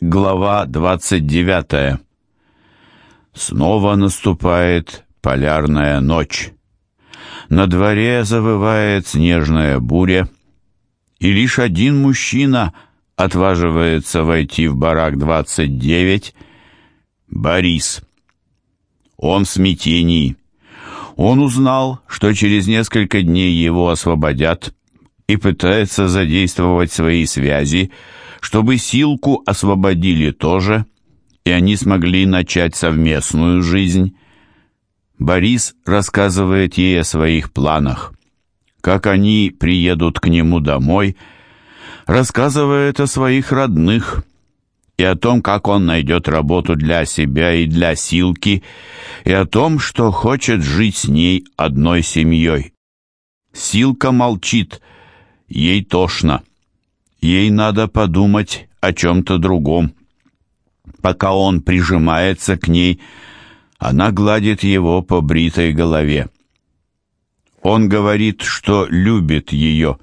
Глава 29. Снова наступает полярная ночь. На дворе завывает снежная буря, и лишь один мужчина отваживается войти в барак 29 — Борис. Он в смятении. Он узнал, что через несколько дней его освободят, и пытается задействовать свои связи, чтобы Силку освободили тоже, и они смогли начать совместную жизнь. Борис рассказывает ей о своих планах, как они приедут к нему домой, рассказывает о своих родных и о том, как он найдет работу для себя и для Силки, и о том, что хочет жить с ней одной семьей. Силка молчит, ей тошно. Ей надо подумать о чем-то другом. Пока он прижимается к ней, она гладит его по бритой голове. Он говорит, что любит ее.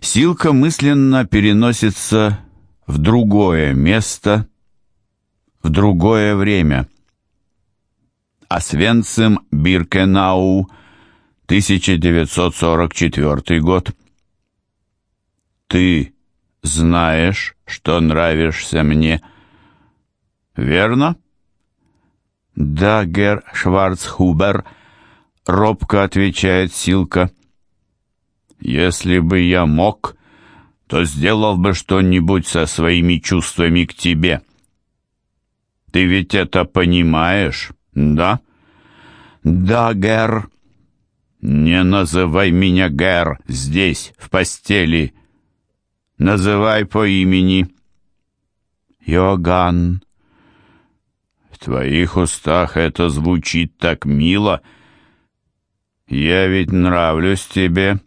Силка мысленно переносится в другое место, в другое время. Освенцим Биркенау, 1944 год. Ты знаешь, что нравишься мне, верно? Да, гер Шварцхубер, робко отвечает Силка. Если бы я мог, то сделал бы что-нибудь со своими чувствами к тебе. Ты ведь это понимаешь, да? Да, гер. Не называй меня гер здесь, в постели. Называй по имени. Йоган. В твоих устах это звучит так мило. Я ведь нравлюсь тебе.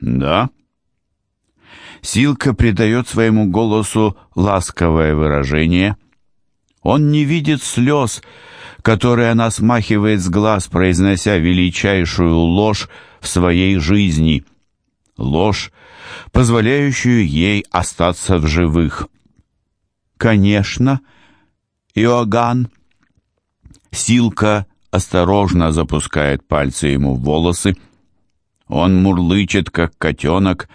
Да? Силка придает своему голосу ласковое выражение. Он не видит слез, которые она смахивает с глаз, произнося величайшую ложь в своей жизни. Ложь, позволяющую ей остаться в живых. «Конечно, Иоганн!» Силка осторожно запускает пальцы ему в волосы. Он мурлычет, как котенок,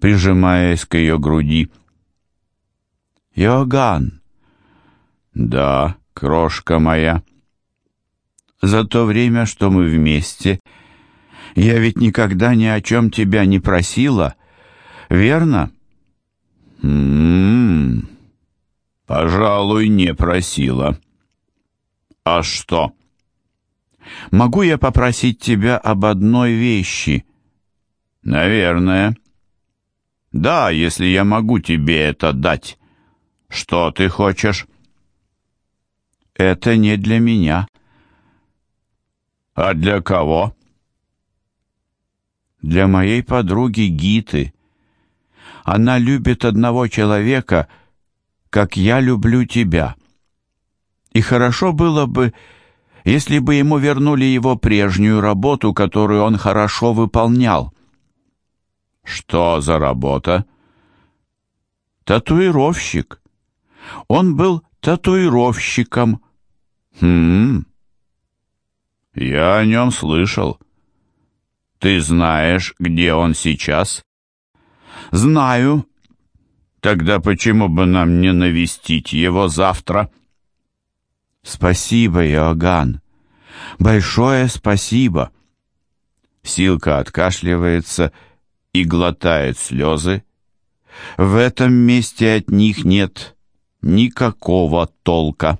прижимаясь к ее груди. «Иоганн!» «Да, крошка моя!» «За то время, что мы вместе, я ведь никогда ни о чем тебя не просила, верно? М-м-м. Пожалуй, не просила. А что? Могу я попросить тебя об одной вещи? Наверное. Да, если я могу тебе это дать. Что ты хочешь? Это не для меня. А для кого? Для моей подруги Гиты. Она любит одного человека, как я люблю тебя. И хорошо было бы, если бы ему вернули его прежнюю работу, которую он хорошо выполнял. Что за работа? Татуировщик. Он был татуировщиком. Хм. Я о нем слышал. Ты знаешь, где он сейчас? «Знаю». «Тогда почему бы нам не навестить его завтра?» «Спасибо, Иоганн. Большое спасибо». Силка откашливается и глотает слезы. В этом месте от них нет никакого толка.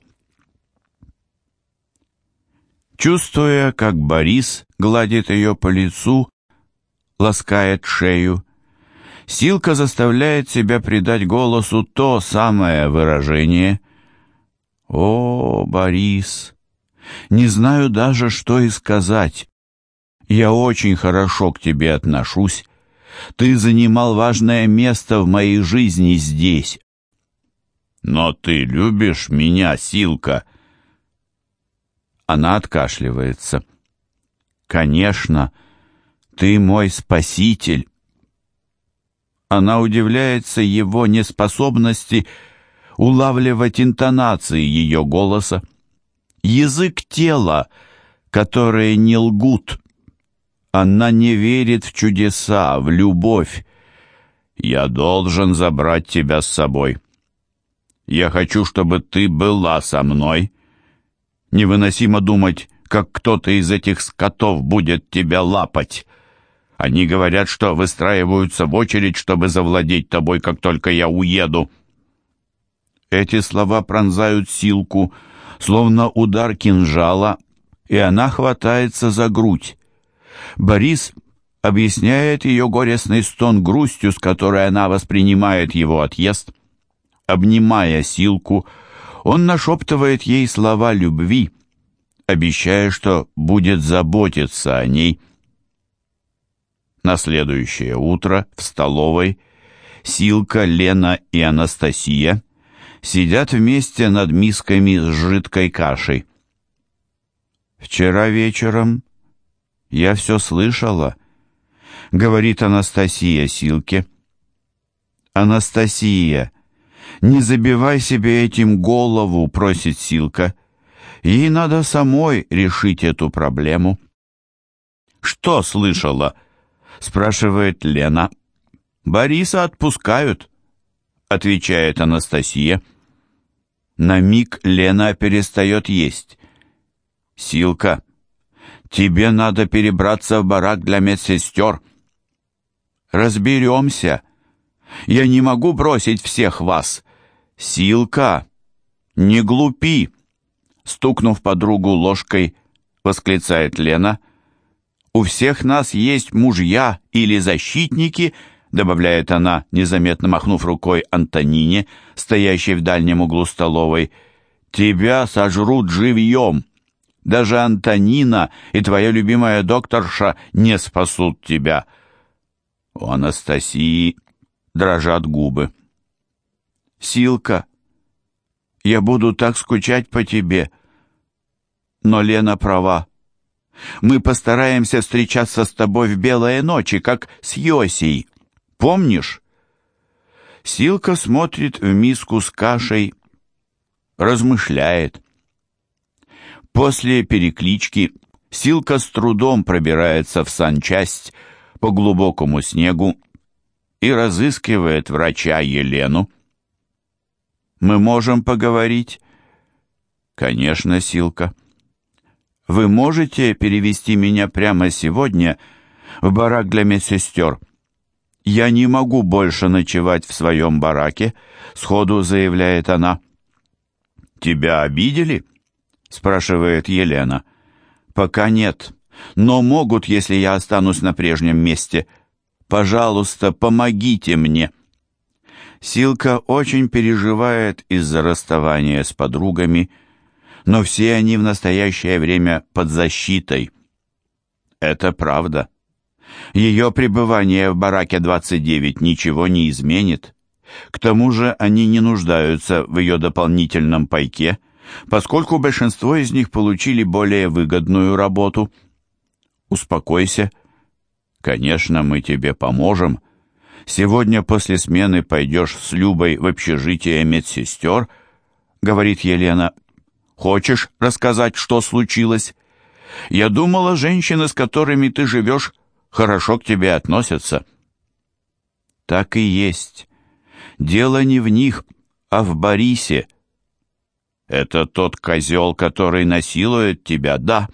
Чувствуя, как Борис гладит ее по лицу, ласкает шею, Силка заставляет себя придать голосу то самое выражение. «О, Борис, не знаю даже, что и сказать. Я очень хорошо к тебе отношусь. Ты занимал важное место в моей жизни здесь. Но ты любишь меня, Силка?» Она откашливается. «Конечно, ты мой спаситель». Она удивляется его неспособности улавливать интонации ее голоса. Язык тела, которые не лгут. Она не верит в чудеса, в любовь. Я должен забрать тебя с собой. Я хочу, чтобы ты была со мной. Невыносимо думать, как кто-то из этих скотов будет тебя лапать. Они говорят, что выстраиваются в очередь, чтобы завладеть тобой, как только я уеду. Эти слова пронзают Силку, словно удар кинжала, и она хватается за грудь. Борис объясняет ее горестный стон грустью, с которой она воспринимает его отъезд. Обнимая Силку, он нашептывает ей слова любви, обещая, что будет заботиться о ней. На следующее утро в столовой Силка, Лена и Анастасия сидят вместе над мисками с жидкой кашей. «Вчера вечером я все слышала», — говорит Анастасия Силке. «Анастасия, не забивай себе этим голову», — просит Силка. «Ей надо самой решить эту проблему». «Что слышала?» — спрашивает Лена. «Бориса отпускают», — отвечает Анастасия. На миг Лена перестает есть. «Силка, тебе надо перебраться в барак для медсестер». «Разберемся. Я не могу бросить всех вас. Силка, не глупи!» Стукнув подругу ложкой, восклицает Лена — у всех нас есть мужья или защитники, добавляет она, незаметно махнув рукой Антонине, стоящей в дальнем углу столовой. Тебя сожрут живьем. Даже Антонина и твоя любимая докторша не спасут тебя. У Анастасии дрожат губы. Силка, я буду так скучать по тебе. Но Лена права. Мы постараемся встречаться с тобой в белые ночи, как с Йосей. Помнишь?» Силка смотрит в миску с кашей, размышляет. После переклички Силка с трудом пробирается в санчасть по глубокому снегу и разыскивает врача Елену. «Мы можем поговорить?» «Конечно, Силка». Вы можете перевести меня прямо сегодня в барак для медсестер? Я не могу больше ночевать в своем бараке, сходу заявляет она. Тебя обидели? спрашивает Елена. Пока нет, но могут, если я останусь на прежнем месте. Пожалуйста, помогите мне. Силка очень переживает из-за расставания с подругами, но все они в настоящее время под защитой. Это правда. Ее пребывание в бараке 29 ничего не изменит. К тому же они не нуждаются в ее дополнительном пайке, поскольку большинство из них получили более выгодную работу. Успокойся. Конечно, мы тебе поможем. Сегодня после смены пойдешь с Любой в общежитие медсестер, говорит Елена, Хочешь рассказать, что случилось? Я думала, женщины, с которыми ты живешь, хорошо к тебе относятся. Так и есть. Дело не в них, а в Борисе. Это тот козел, который насилует тебя, да.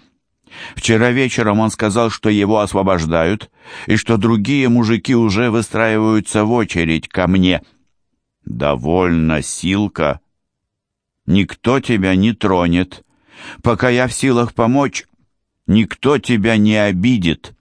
Вчера вечером он сказал, что его освобождают, и что другие мужики уже выстраиваются в очередь ко мне. Довольно, Силка. Никто тебя не тронет. Пока я в силах помочь, никто тебя не обидит.